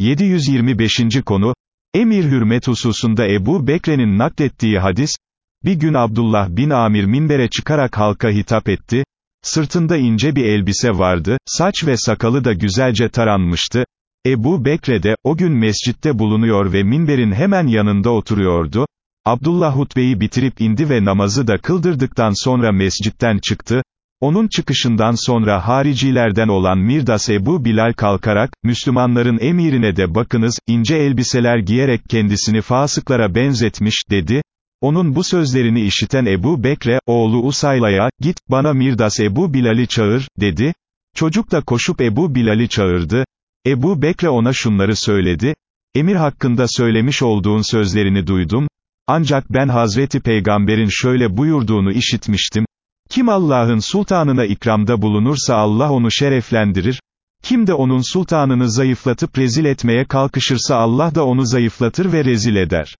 725. konu, Emir hürmet hususunda Ebu Bekre'nin naklettiği hadis, bir gün Abdullah bin Amir minbere çıkarak halka hitap etti, sırtında ince bir elbise vardı, saç ve sakalı da güzelce taranmıştı, Ebu Bekre de, o gün mescitte bulunuyor ve minberin hemen yanında oturuyordu, Abdullah hutbeyi bitirip indi ve namazı da kıldırdıktan sonra mescitten çıktı, onun çıkışından sonra haricilerden olan Mirdas Ebu Bilal kalkarak, Müslümanların emirine de bakınız, ince elbiseler giyerek kendisini fasıklara benzetmiş, dedi. Onun bu sözlerini işiten Ebu Bekre, oğlu Usayla'ya, git, bana Mirdas Ebu Bilal'i çağır, dedi. Çocuk da koşup Ebu Bilal'i çağırdı. Ebu Bekre ona şunları söyledi. Emir hakkında söylemiş olduğun sözlerini duydum. Ancak ben Hazreti Peygamber'in şöyle buyurduğunu işitmiştim. Kim Allah'ın sultanına ikramda bulunursa Allah onu şereflendirir, kim de onun sultanını zayıflatıp rezil etmeye kalkışırsa Allah da onu zayıflatır ve rezil eder.